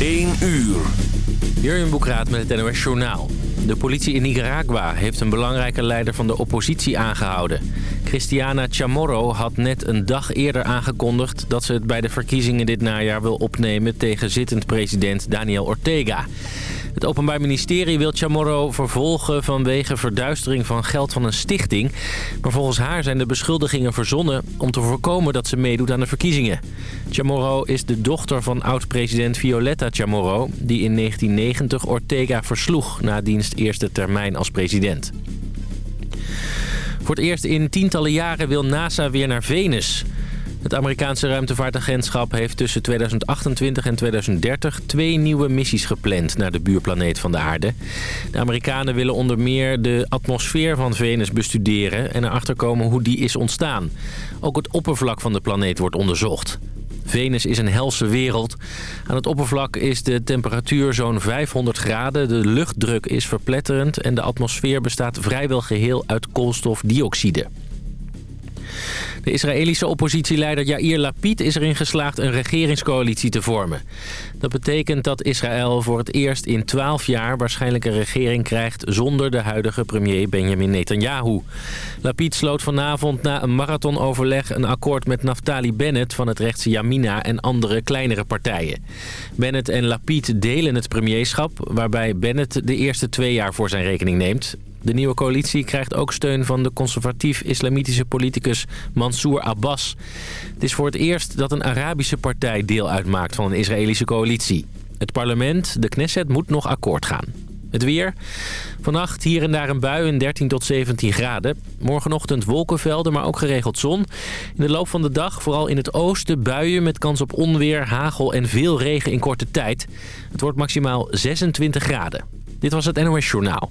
1 uur. Jurjen Boekraat met het NOS Journaal. De politie in Nicaragua heeft een belangrijke leider van de oppositie aangehouden. Cristiana Chamorro had net een dag eerder aangekondigd... dat ze het bij de verkiezingen dit najaar wil opnemen tegen zittend president Daniel Ortega. Het Openbaar Ministerie wil Chamorro vervolgen vanwege verduistering van geld van een stichting. Maar volgens haar zijn de beschuldigingen verzonnen om te voorkomen dat ze meedoet aan de verkiezingen. Chamorro is de dochter van oud-president Violetta Chamorro... die in 1990 Ortega versloeg na diens eerste termijn als president. Voor het eerst in tientallen jaren wil NASA weer naar Venus... Het Amerikaanse ruimtevaartagentschap heeft tussen 2028 en 2030 twee nieuwe missies gepland naar de buurplaneet van de aarde. De Amerikanen willen onder meer de atmosfeer van Venus bestuderen en erachter komen hoe die is ontstaan. Ook het oppervlak van de planeet wordt onderzocht. Venus is een helse wereld. Aan het oppervlak is de temperatuur zo'n 500 graden, de luchtdruk is verpletterend en de atmosfeer bestaat vrijwel geheel uit koolstofdioxide. De Israëlische oppositieleider Yair Lapid is erin geslaagd een regeringscoalitie te vormen. Dat betekent dat Israël voor het eerst in 12 jaar waarschijnlijk een regering krijgt zonder de huidige premier Benjamin Netanyahu. Lapid sloot vanavond na een marathonoverleg een akkoord met Naftali Bennett van het rechtse Yamina en andere kleinere partijen. Bennett en Lapid delen het premierschap, waarbij Bennett de eerste twee jaar voor zijn rekening neemt. De nieuwe coalitie krijgt ook steun van de conservatief-islamitische politicus Mansour Abbas. Het is voor het eerst dat een Arabische partij deel uitmaakt van een Israëlische coalitie. Het parlement, de Knesset, moet nog akkoord gaan. Het weer. Vannacht hier en daar een bui in 13 tot 17 graden. Morgenochtend wolkenvelden, maar ook geregeld zon. In de loop van de dag vooral in het oosten buien met kans op onweer, hagel en veel regen in korte tijd. Het wordt maximaal 26 graden. Dit was het NOS Journaal.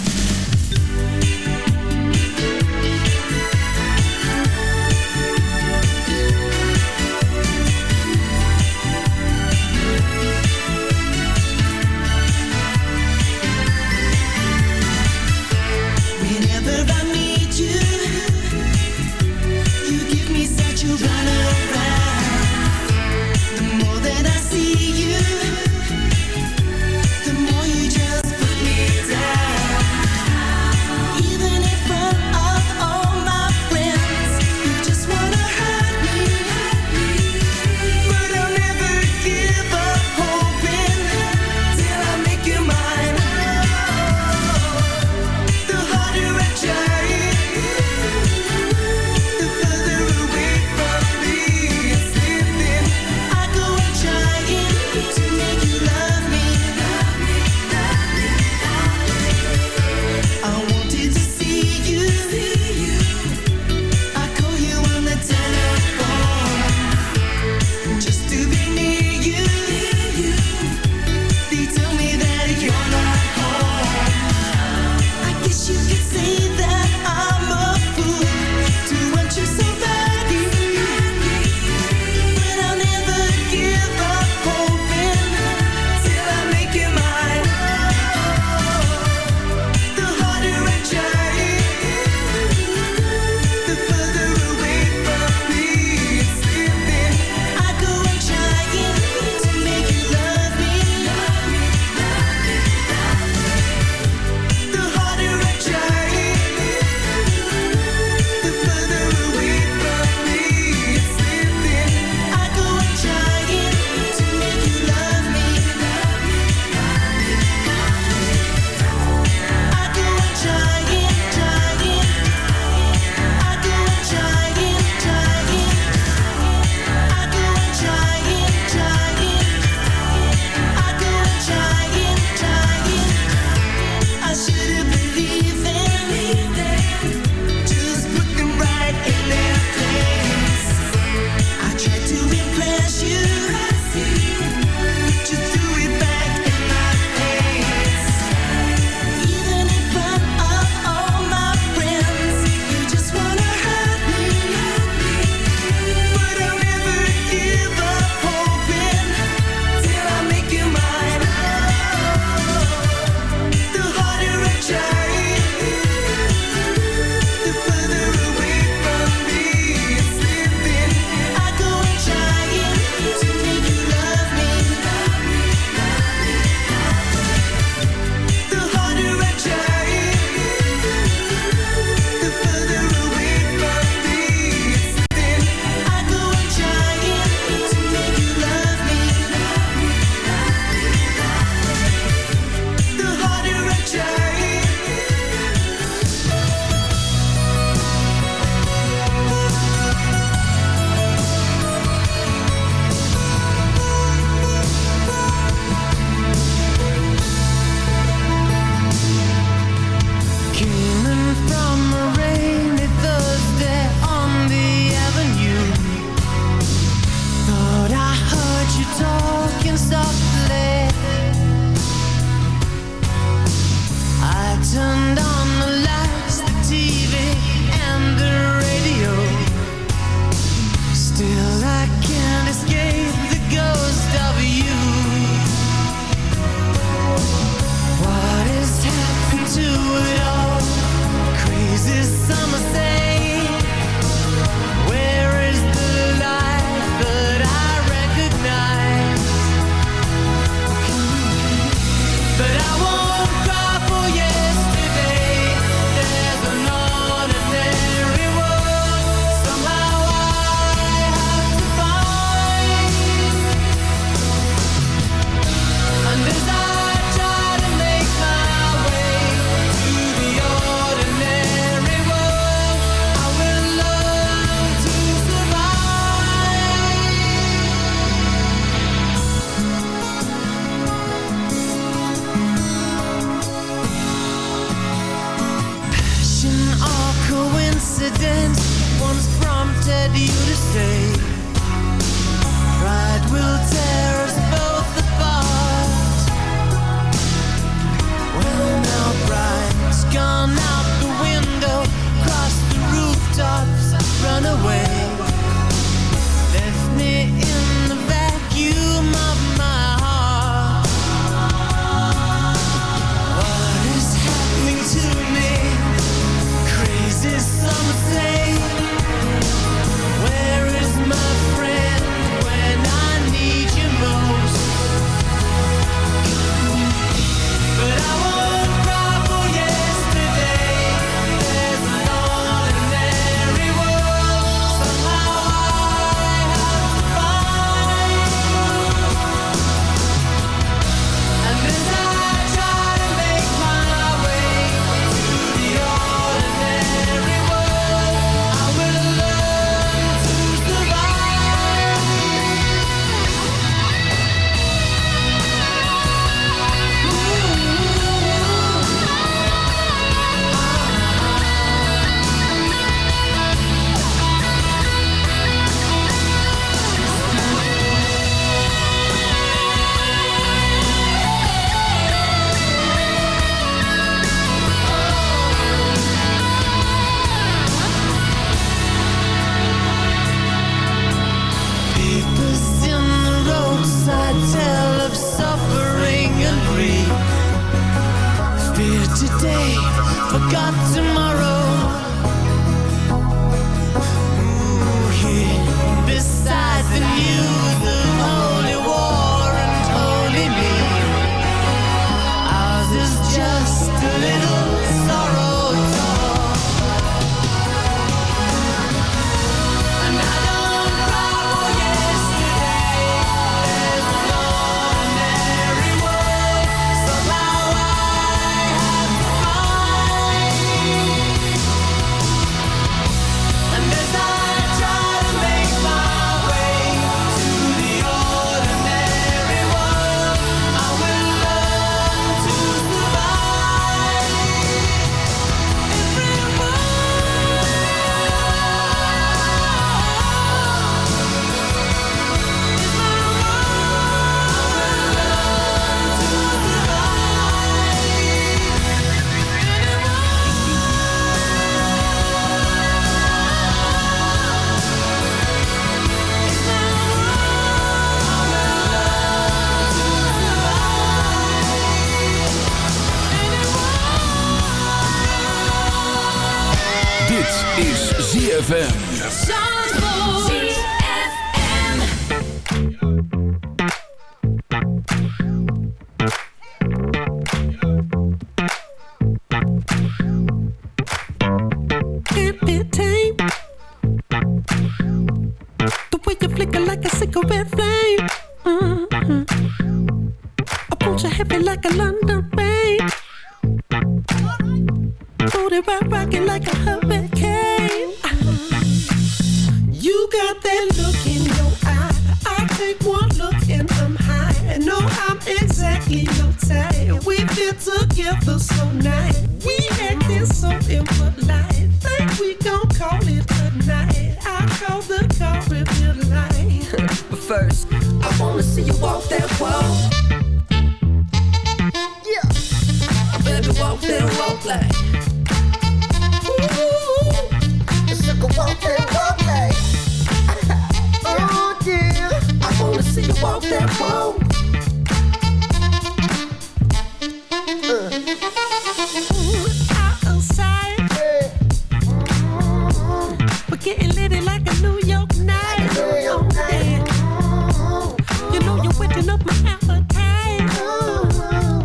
Getting litty like a New York night. New York oh, night. Oh, oh, you know you're whipping up my appetite. Oh,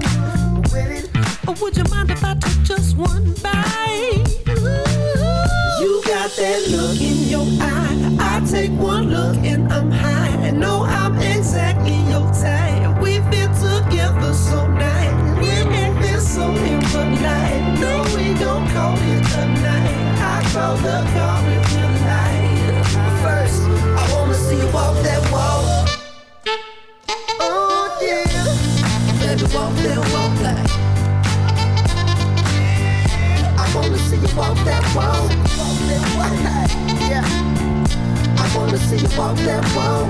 oh, would you mind if I took just one bite? Ooh. You got that look in your eye. I take one look and I'm high. No, I'm exactly your type. We've been together so nice. We ain't been so in for impolite. No, we don't call it tonight. I call the car walk that walk. yeah. I wanna see you walk that walk.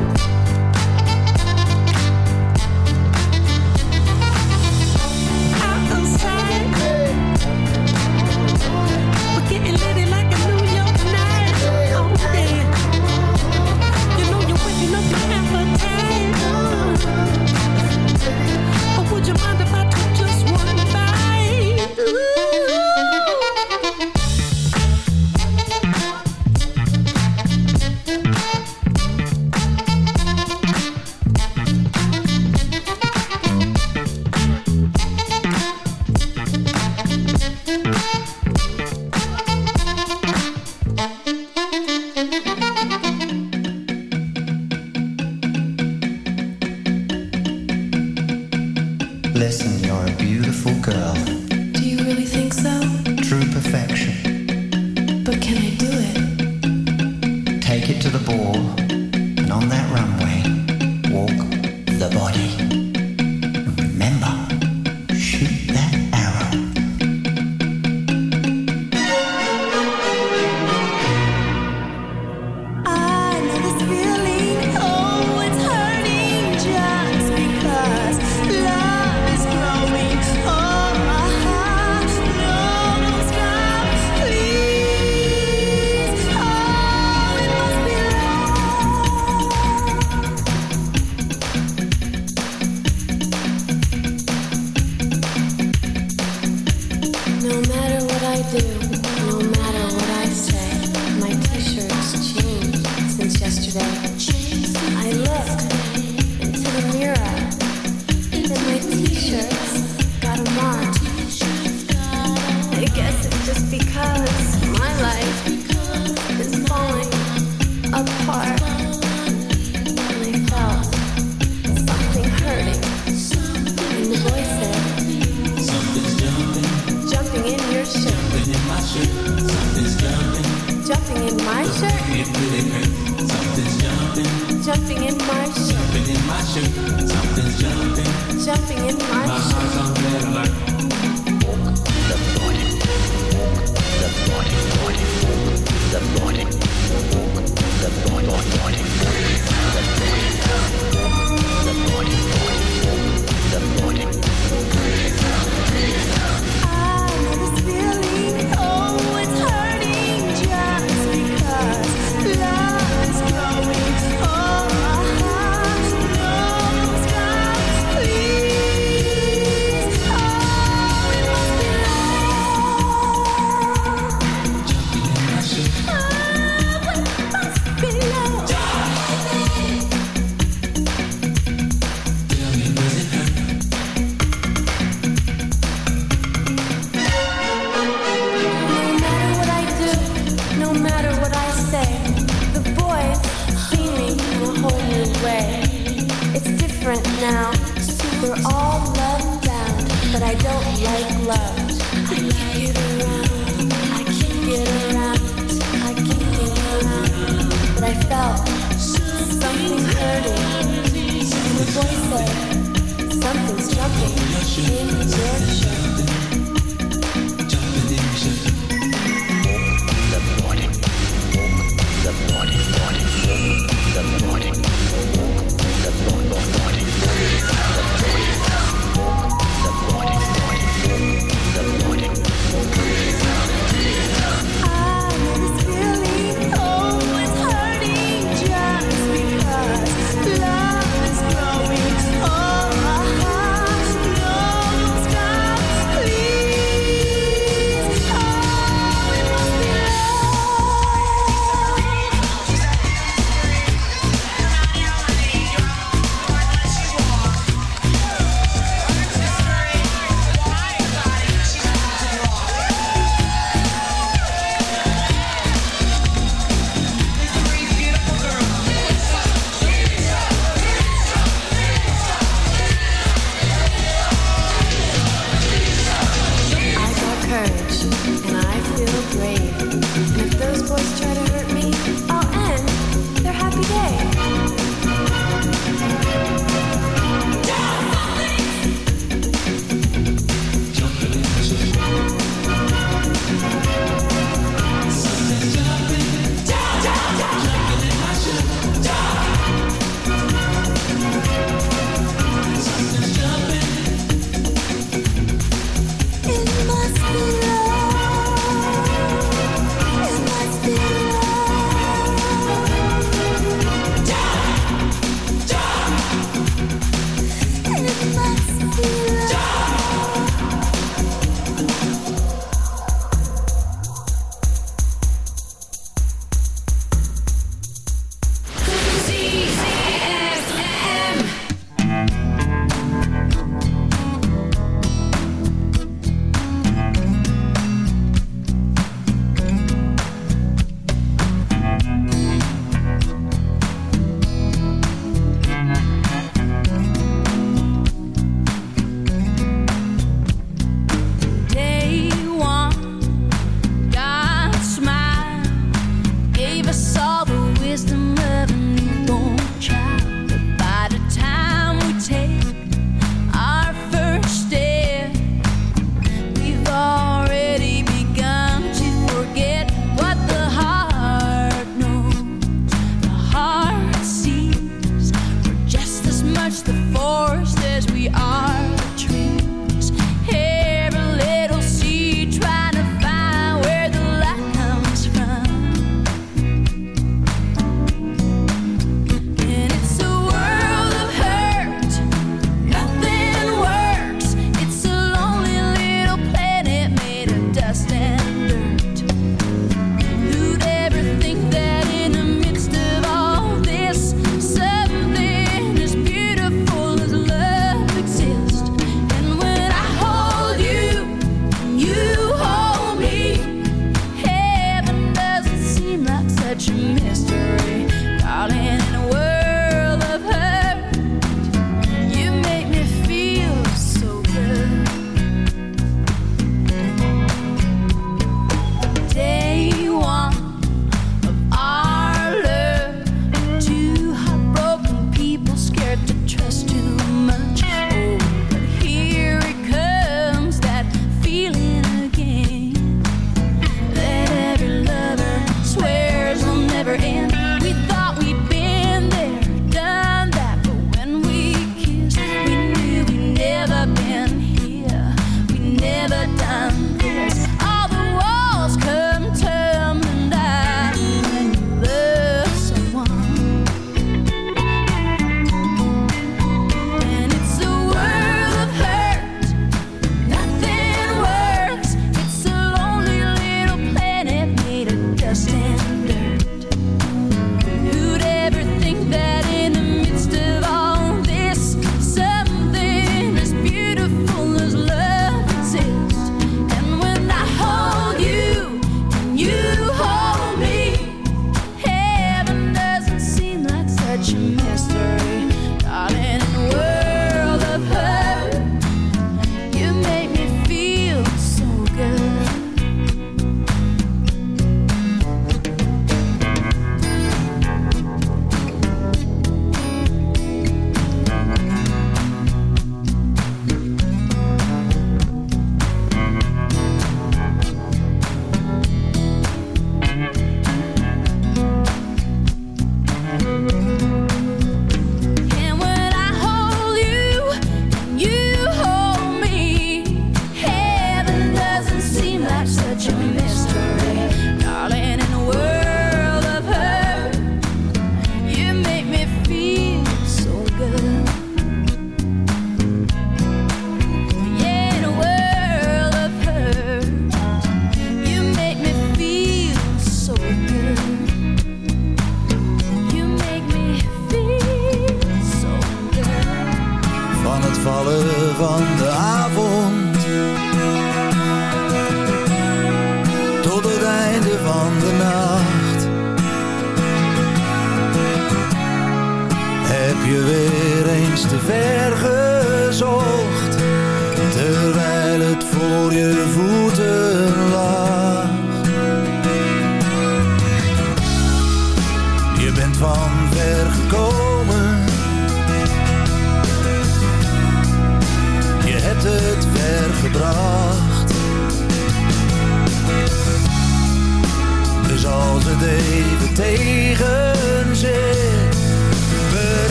Outside, hey. we're getting lit.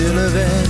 still event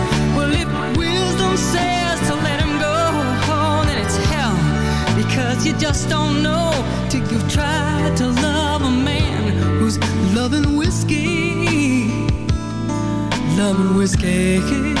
says to let him go. and it's hell because you just don't know till you've tried to love a man who's loving whiskey, loving whiskey.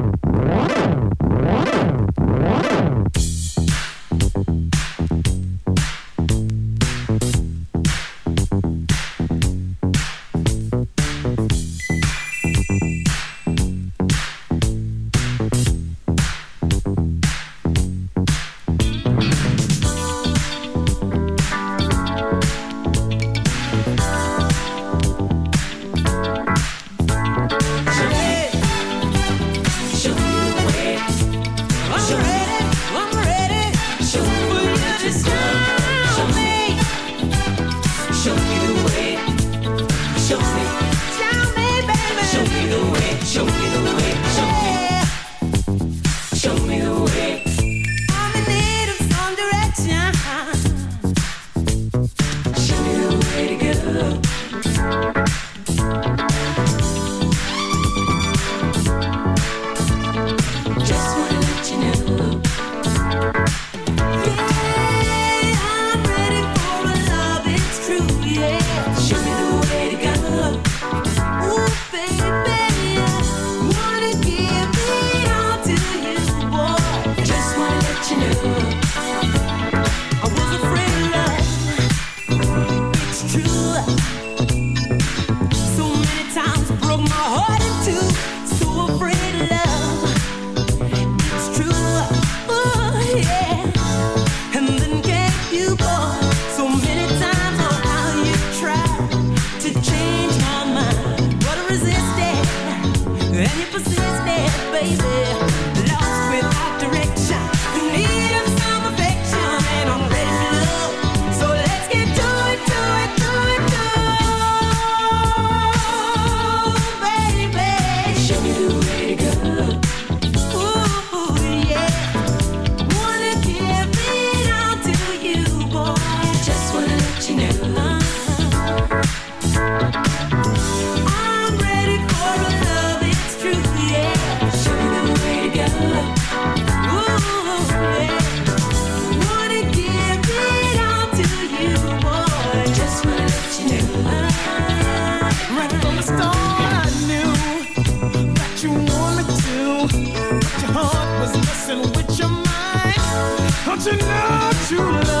But you love.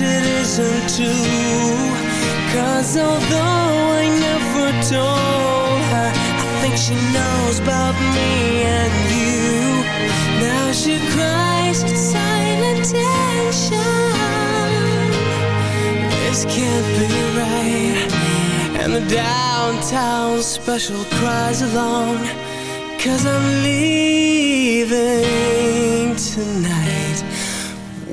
it isn't true. Cause although I never told her, I think she knows about me and you. Now she cries in silent tension. This can't be right. And the downtown special cries along. Cause I'm leaving tonight.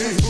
Hey.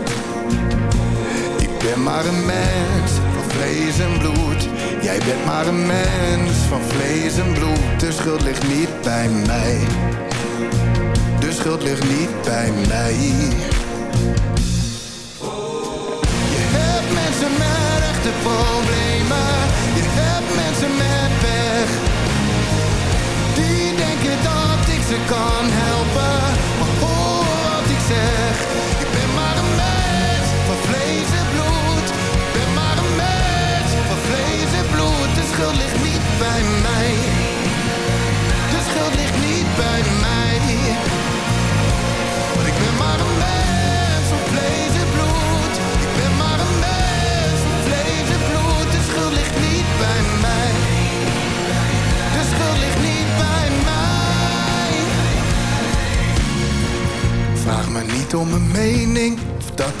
Ben maar een mens van vlees en bloed. Jij bent maar een mens van vlees en bloed. De schuld ligt niet bij mij. De schuld ligt niet bij mij. Je hebt mensen met echte problemen. Je hebt mensen met pech. Die denken dat ik ze kan helpen.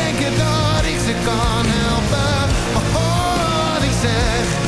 Denken dat ik ze kan helpen. Maar hoor wat ik zeg.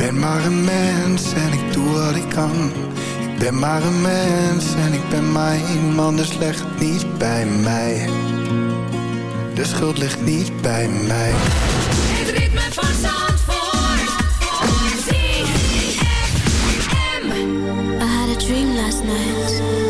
Ik ben maar een mens en ik doe wat ik kan. Ik ben maar een mens en ik ben maar iemand, dus leg het niet bij mij. De schuld ligt niet bij mij. Het ritme van Zandvoort. ZFM. I had a dream last night.